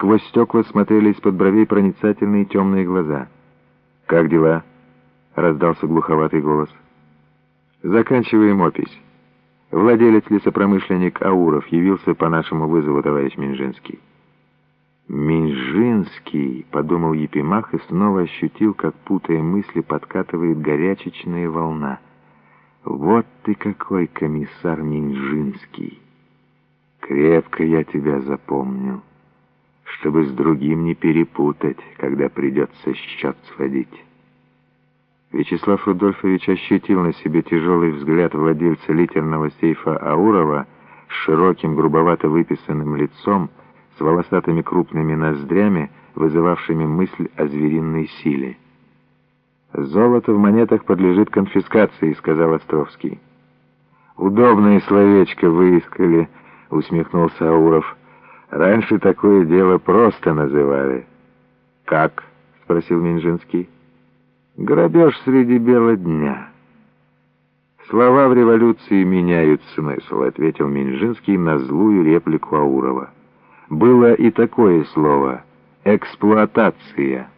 Сквозь стекла смотрели из-под бровей проницательные темные глаза. «Как дела?» — раздался глуховатый голос. «Заканчиваем опись. Владелец лесопромышленник Ауров явился по нашему вызову, товарищ Минжинский». «Минжинский», — подумал Епимах и снова ощутил, как, путая мысли, подкатывает горячечная волна. «Вот ты какой комиссар Минжинский! Крепко я тебя запомнил» чтобы с другим не перепутать, когда придется счет сводить. Вячеслав Рудольфович ощутил на себе тяжелый взгляд владельца литерного сейфа Аурова с широким грубовато выписанным лицом, с волосатыми крупными ноздрями, вызывавшими мысль о звериной силе. «Золото в монетах подлежит конфискации», — сказал Островский. «Удобное словечко выискали», — усмехнулся Ауров. Раньше такое дело просто называли. «Как?» — спросил Минжинский. «Грабеж среди бела дня». «Слова в революции меняют смысл», — ответил Минжинский на злую реплику Аурова. «Было и такое слово — эксплуатация».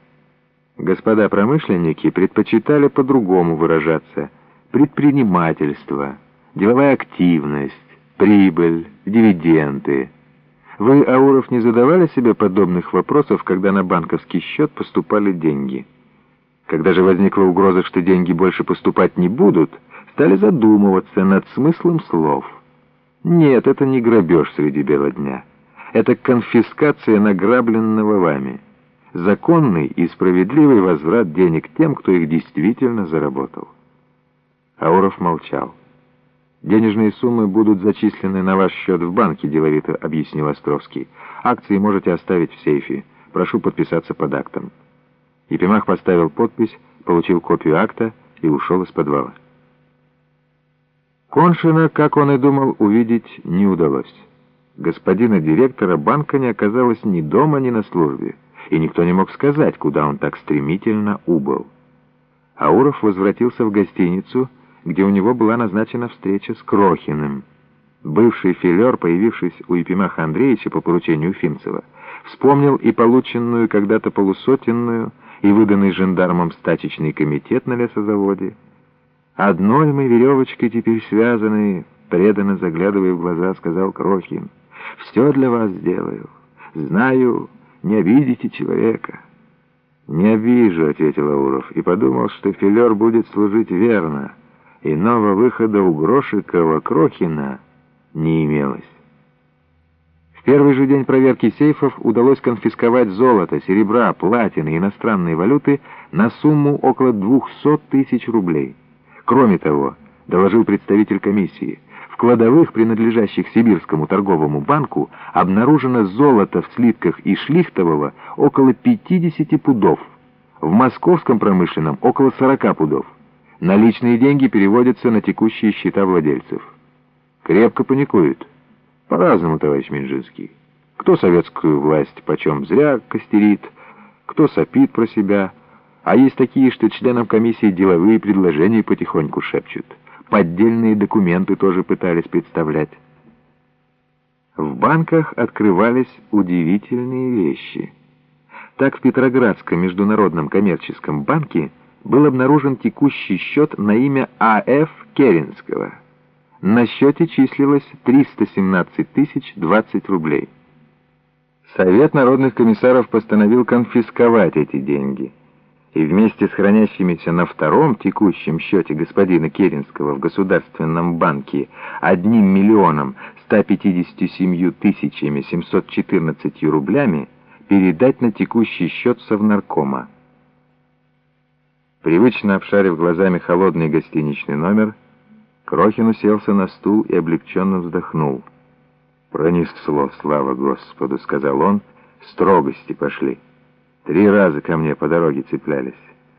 Господа промышленники предпочитали по-другому выражаться. Предпринимательство, деловая активность, прибыль, дивиденды — вы, Ауров, не задавали себе подобных вопросов, когда на банковский счет поступали деньги? Когда же возникла угроза, что деньги больше поступать не будут, стали задумываться над смыслом слов. Нет, это не грабеж среди бела дня. Это конфискация награбленного вами. Законный и справедливый возврат денег тем, кто их действительно заработал. Ауров молчал. «Денежные суммы будут зачислены на ваш счет в банке», — деловито объяснил Островский. «Акции можете оставить в сейфе. Прошу подписаться под актом». Епимах поставил подпись, получил копию акта и ушел из подвала. Коншина, как он и думал, увидеть не удалось. Господина директора банка не оказалось ни дома, ни на службе, и никто не мог сказать, куда он так стремительно убыл. Ауров возвратился в гостиницу, где у него была назначена встреча с Крохиным. Бывший филер, появившись у Епимаха Андреевича по поручению Фимцева, вспомнил и полученную когда-то полусотенную и выданный жандармом стачечный комитет на лесозаводе. «Одной мы веревочкой теперь связаны», преданно заглядывая в глаза, сказал Крохин. «Все для вас сделаю. Знаю, не обидите человека». «Не обижу», — ответил Ауров, и подумал, что филер будет служить верно. Иного выхода у Грошикова Крохина не имелось. В первый же день проверки сейфов удалось конфисковать золото, серебра, платины, иностранные валюты на сумму около 200 тысяч рублей. Кроме того, доложил представитель комиссии, в кладовых, принадлежащих Сибирскому торговому банку, обнаружено золото в слитках и шлихтового около 50 пудов, в московском промышленном около 40 пудов. Наличные деньги переводятся на текущие счета владельцев. Крепко паникуют. По-разному, товарищ Минжинский. Кто советскую власть почем зря костерит, кто сопит про себя, а есть такие, что членам комиссии деловые предложения потихоньку шепчут. Поддельные документы тоже пытались представлять. В банках открывались удивительные вещи. Так в Петроградском международном коммерческом банке был обнаружен текущий счет на имя А.Ф. Керенского. На счете числилось 317 тысяч 20 рублей. Совет народных комиссаров постановил конфисковать эти деньги. И вместе с хранящимися на втором текущем счете господина Керенского в Государственном банке одним миллионом 157 тысячами 714 рублями передать на текущий счет Совнаркома. Привычно обшарив глазами холодный гостиничный номер, Крохин уселся на стул и облегченно вздохнул. «Пронесло, слава Господу!» — сказал он. «Строгости пошли. Три раза ко мне по дороге цеплялись.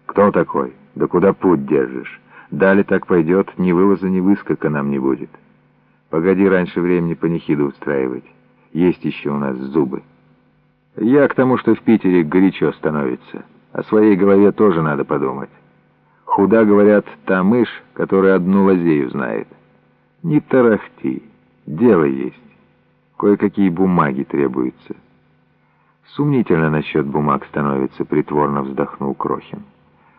Кто такой? Да куда путь держишь? Дали так пойдет, ни вылаза, ни выскока нам не будет. Погоди раньше времени панихиду устраивать. Есть еще у нас зубы. Я к тому, что в Питере горячо становится». О своей голове тоже надо подумать. Худа, говорят, та мышь, которая одну лазею знает. Не тарахти, дело есть. Кое-какие бумаги требуются. Сумнительно насчет бумаг становится, притворно вздохнул Крохин.